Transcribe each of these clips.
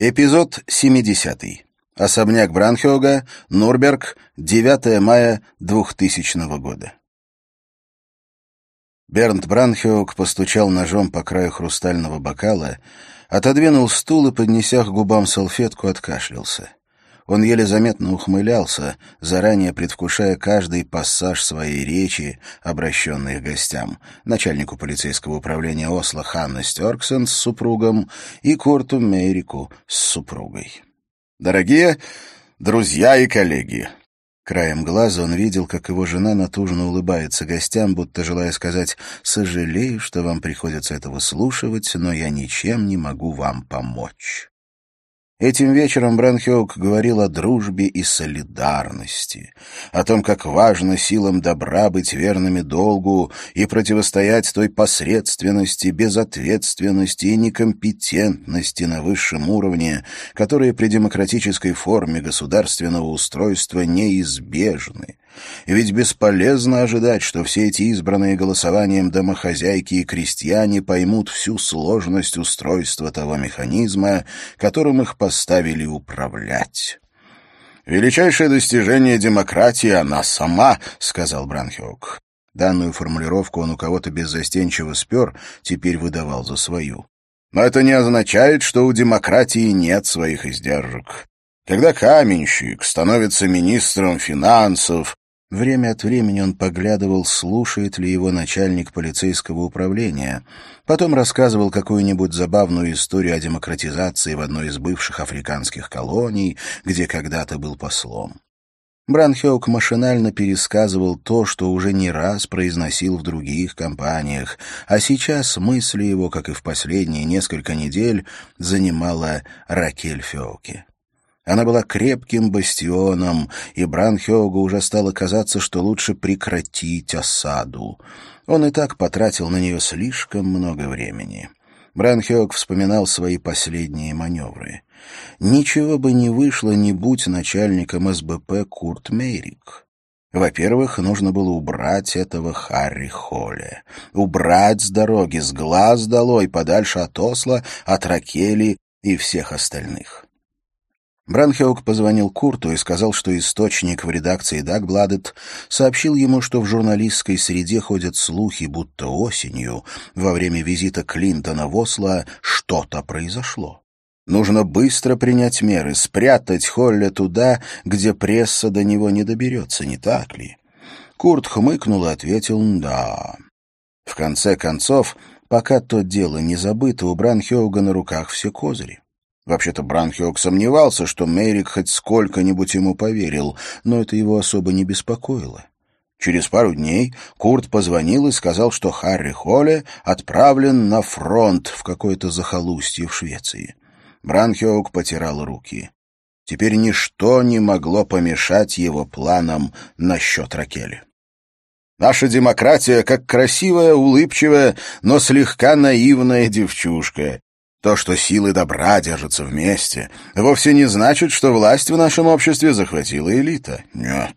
Эпизод 70. Особняк Бранхёга, Нурберг, 9 мая 2000 года. Бернт Бранхёг постучал ножом по краю хрустального бокала, отодвинул стул и, поднеся к губам салфетку, откашлялся. Он еле заметно ухмылялся, заранее предвкушая каждый пассаж своей речи, обращенной к гостям, начальнику полицейского управления Осло Ханна Стерксен с супругом и Курту Мейрику с супругой. «Дорогие друзья и коллеги!» Краем глаза он видел, как его жена натужно улыбается гостям, будто желая сказать «Сожалею, что вам приходится это выслушивать, но я ничем не могу вам помочь». Этим вечером Бранхёк говорил о дружбе и солидарности, о том, как важно силам добра быть верными долгу и противостоять той посредственности, безответственности и некомпетентности на высшем уровне, которые при демократической форме государственного устройства неизбежны. Ведь бесполезно ожидать, что все эти избранные голосованием домохозяйки и крестьяне поймут всю сложность устройства того механизма, которым их поставили управлять. «Величайшее достижение демократии она сама», — сказал Бранхиок. Данную формулировку он у кого-то беззастенчиво спер, теперь выдавал за свою. Но это не означает, что у демократии нет своих издержек. Когда каменщик становится министром финансов, Время от времени он поглядывал, слушает ли его начальник полицейского управления. Потом рассказывал какую-нибудь забавную историю о демократизации в одной из бывших африканских колоний, где когда-то был послом. Бранхеук машинально пересказывал то, что уже не раз произносил в других компаниях, а сейчас мысли его, как и в последние несколько недель, занимала Ракель Феоке. Она была крепким бастионом, и Бранхёгу уже стало казаться, что лучше прекратить осаду. Он и так потратил на нее слишком много времени. Бранхёг вспоминал свои последние маневры. Ничего бы не вышло, не будь начальником СБП Курт Мейрик. Во-первых, нужно было убрать этого Харри Холля. Убрать с дороги, с глаз долой, подальше от Осла, от Ракели и всех остальных. Бранхеук позвонил Курту и сказал, что источник в редакции «Дагбладет» сообщил ему, что в журналистской среде ходят слухи, будто осенью, во время визита Клинтона в Осло, что-то произошло. Нужно быстро принять меры, спрятать Холля туда, где пресса до него не доберется, не так ли? Курт хмыкнул и ответил «да». В конце концов, пока то дело не забыто, у Бранхеуга на руках все козыри. Вообще-то Бранхиок сомневался, что Мэрик хоть сколько-нибудь ему поверил, но это его особо не беспокоило. Через пару дней Курт позвонил и сказал, что Харри Холле отправлен на фронт в какое-то захолустье в Швеции. Бранхиок потирал руки. Теперь ничто не могло помешать его планам насчет Ракели. Наша демократия как красивая, улыбчивая, но слегка наивная девчушка. То, что силы добра держатся вместе, вовсе не значит, что власть в нашем обществе захватила элита. Нет,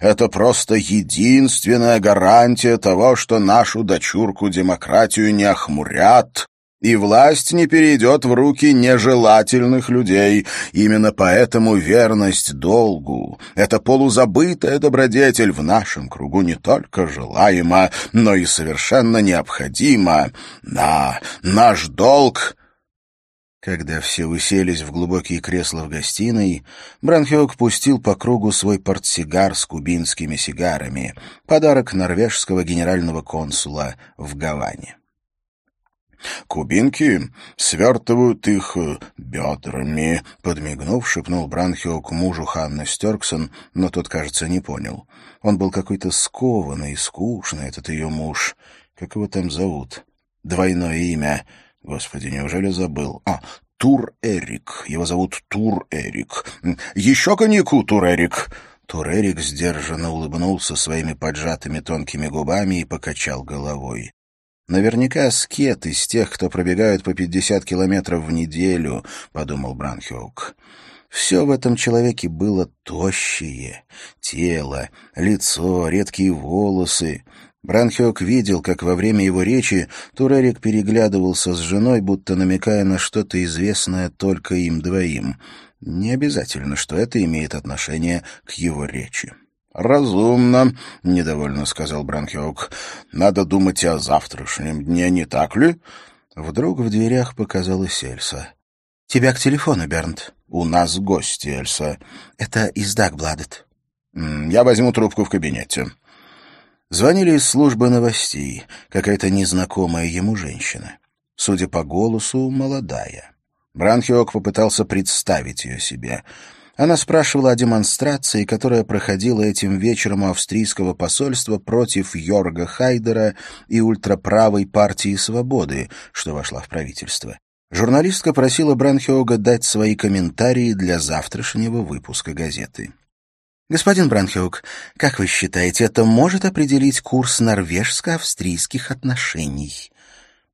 это просто единственная гарантия того, что нашу дочурку-демократию не охмурят, и власть не перейдет в руки нежелательных людей. Именно поэтому верность долгу — это полузабытая добродетель в нашем кругу не только желаема, но и совершенно необходима. Да, наш долг когда все уселись в глубокие кресла в гостиной, Бранхиок пустил по кругу свой портсигар с кубинскими сигарами, подарок норвежского генерального консула в Гаване. «Кубинки свертывают их э, бедрами», — подмигнув, шепнул Бранхиок мужу Ханны Стерксон, но тот, кажется, не понял. Он был какой-то скованный и скучный, этот ее муж. Как его там зовут? Двойное имя — Господи, неужели забыл? А, Тур Эрик. Его зовут Тур Эрик. Еще коньяку, Тур Эрик. Тур Эрик сдержанно улыбнулся своими поджатыми тонкими губами и покачал головой. Наверняка скет из тех, кто пробегают по пятьдесят километров в неделю, — подумал Бранхиук. Все в этом человеке было тощее. Тело, лицо, редкие волосы. Бранхиок видел, как во время его речи Турерик переглядывался с женой, будто намекая на что-то известное только им двоим. Не обязательно, что это имеет отношение к его речи. «Разумно», — недовольно сказал Бранхиок. «Надо думать о завтрашнем дне, не так ли?» Вдруг в дверях показалась Эльса. «Тебя к телефону, Бернт». «У нас гости, Эльса». «Это из Дагбладет». «Я возьму трубку в кабинете». Звонили из службы новостей, какая-то незнакомая ему женщина. Судя по голосу, молодая. Бранхиок попытался представить ее себе. Она спрашивала о демонстрации, которая проходила этим вечером у австрийского посольства против Йорга Хайдера и ультраправой партии «Свободы», что вошла в правительство. Журналистка просила Бранхиога дать свои комментарии для завтрашнего выпуска газеты. «Господин Бранхеук, как вы считаете, это может определить курс норвежско-австрийских отношений?»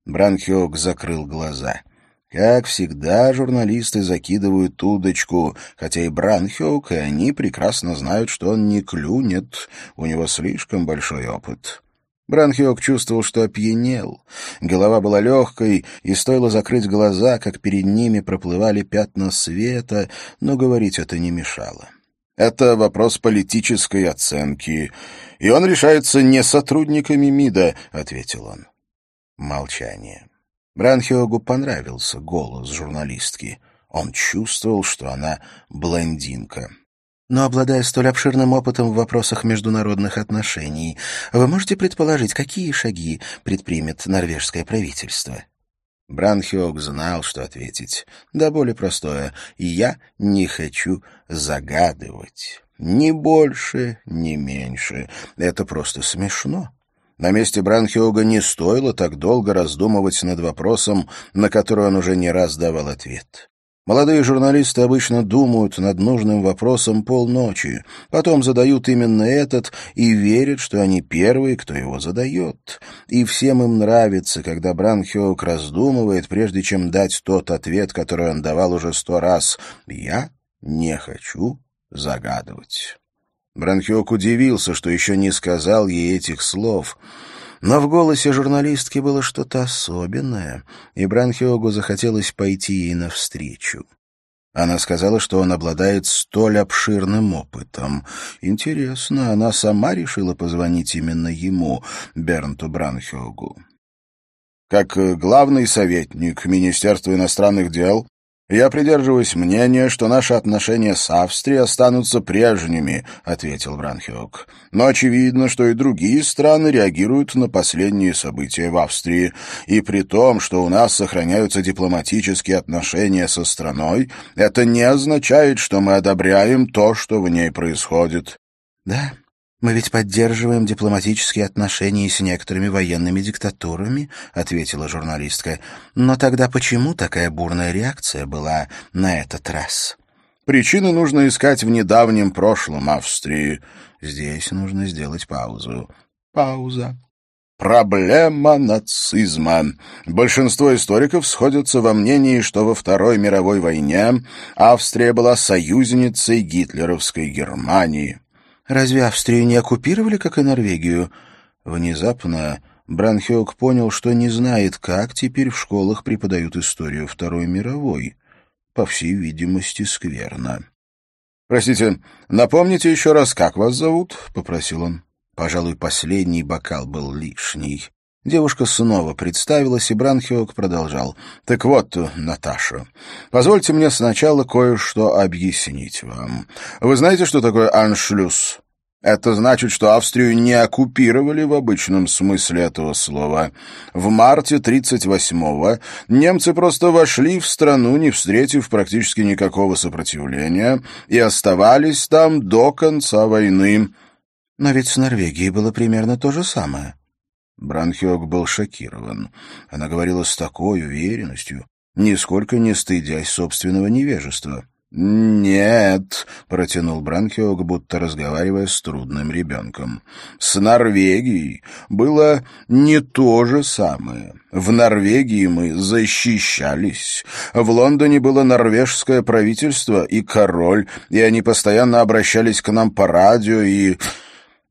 Бранхеук закрыл глаза. Как всегда, журналисты закидывают удочку, хотя и Бранхеук, и они прекрасно знают, что он не клюнет, у него слишком большой опыт. Бранхиок чувствовал, что опьянел. Голова была легкой, и стоило закрыть глаза, как перед ними проплывали пятна света, но говорить это не мешало. Это вопрос политической оценки, и он решается не сотрудниками МИДа, — ответил он. Молчание. Бранхиогу понравился голос журналистки. Он чувствовал, что она блондинка. Но, обладая столь обширным опытом в вопросах международных отношений, вы можете предположить, какие шаги предпримет норвежское правительство? Бранхиок знал, что ответить. Да более простое. «Я не хочу загадывать. Ни больше, ни меньше. Это просто смешно». На месте Бранхиога не стоило так долго раздумывать над вопросом, на который он уже не раз давал ответ. Молодые журналисты обычно думают над нужным вопросом полночи, потом задают именно этот и верят, что они первые, кто его задает. И всем им нравится, когда Бранхиок раздумывает, прежде чем дать тот ответ, который он давал уже сто раз. «Я не хочу загадывать». Бранхиок удивился, что еще не сказал ей этих слов — но в голосе журналистки было что-то особенное, и Бранхиогу захотелось пойти ей навстречу. Она сказала, что он обладает столь обширным опытом. Интересно, она сама решила позвонить именно ему, Бернту Бранхиогу. Как главный советник Министерства иностранных дел, «Я придерживаюсь мнения, что наши отношения с Австрией останутся прежними», — ответил Бранхиок. «Но очевидно, что и другие страны реагируют на последние события в Австрии, и при том, что у нас сохраняются дипломатические отношения со страной, это не означает, что мы одобряем то, что в ней происходит». «Да, «Мы ведь поддерживаем дипломатические отношения с некоторыми военными диктатурами», — ответила журналистка. «Но тогда почему такая бурная реакция была на этот раз?» «Причины нужно искать в недавнем прошлом Австрии. Здесь нужно сделать паузу». «Пауза», Проблема нацизма. Большинство историков сходятся во мнении, что во Второй мировой войне Австрия была союзницей гитлеровской Германии. Разве Австрию не оккупировали, как и Норвегию? Внезапно Бранхиок понял, что не знает, как теперь в школах преподают историю Второй мировой. По всей видимости, скверно. «Простите, напомните еще раз, как вас зовут?» — попросил он. Пожалуй, последний бокал был лишний. Девушка снова представилась, и Бранхиок продолжал. «Так вот, Наташа, позвольте мне сначала кое-что объяснить вам. Вы знаете, что такое аншлюз?» Это значит, что Австрию не оккупировали в обычном смысле этого слова. В марте 38-го немцы просто вошли в страну, не встретив практически никакого сопротивления, и оставались там до конца войны. Но ведь с Норвегией было примерно то же самое. Бранхиок был шокирован. Она говорила с такой уверенностью, нисколько не стыдясь собственного невежества. «Нет», — протянул Бранхиок, будто разговаривая с трудным ребенком. «С Норвегией было не то же самое. В Норвегии мы защищались. В Лондоне было норвежское правительство и король, и они постоянно обращались к нам по радио и...»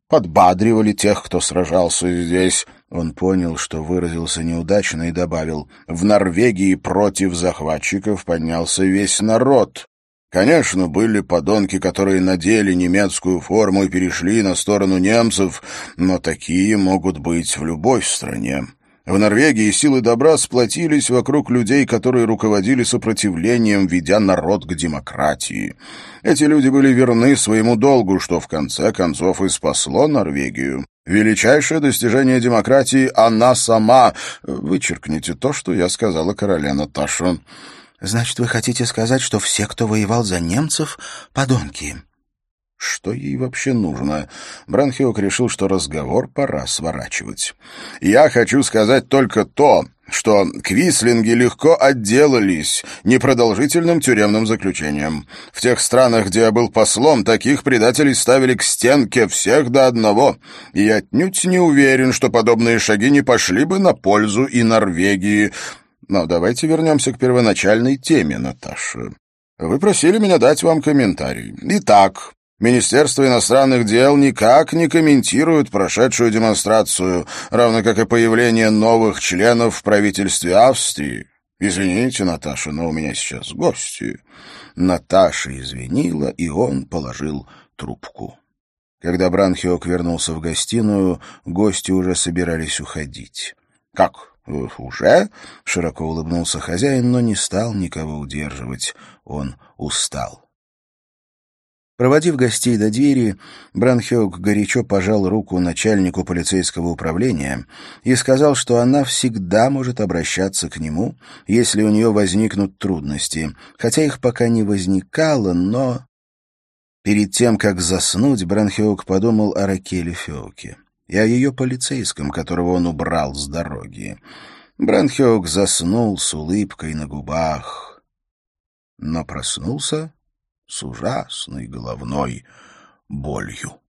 подбадривали тех, кто сражался здесь. Он понял, что выразился неудачно и добавил, «В Норвегии против захватчиков поднялся весь народ. Конечно, были подонки, которые надели немецкую форму и перешли на сторону немцев, но такие могут быть в любой стране. В Норвегии силы добра сплотились вокруг людей, которые руководили сопротивлением, ведя народ к демократии. Эти люди были верны своему долгу, что в конце концов и спасло Норвегию. Величайшее достижение демократии — она сама. Вычеркните то, что я сказала короле Наташу. Значит, вы хотите сказать, что все, кто воевал за немцев, — подонки? Что ей вообще нужно? Бранхиок решил, что разговор пора сворачивать. «Я хочу сказать только то, что квислинги легко отделались непродолжительным тюремным заключением. В тех странах, где я был послом, таких предателей ставили к стенке всех до одного, и я отнюдь не уверен, что подобные шаги не пошли бы на пользу и Норвегии. Но давайте вернемся к первоначальной теме, Наташа. Вы просили меня дать вам комментарий. Итак, Министерство иностранных дел никак не комментирует прошедшую демонстрацию, равно как и появление новых членов в правительстве Австрии. Извините, Наташа, но у меня сейчас гости. Наташа извинила, и он положил трубку. Когда Бранхиок вернулся в гостиную, гости уже собирались уходить. «Как, уже?» — широко улыбнулся хозяин, но не стал никого удерживать. Он устал. Проводив гостей до двери, Бранхёк горячо пожал руку начальнику полицейского управления и сказал, что она всегда может обращаться к нему, если у нее возникнут трудности, хотя их пока не возникало, но... Перед тем, как заснуть, Бранхёк подумал о Ракеле Феоке и о ее полицейском, которого он убрал с дороги. Бранхёк заснул с улыбкой на губах, но проснулся с ужасной головной болью.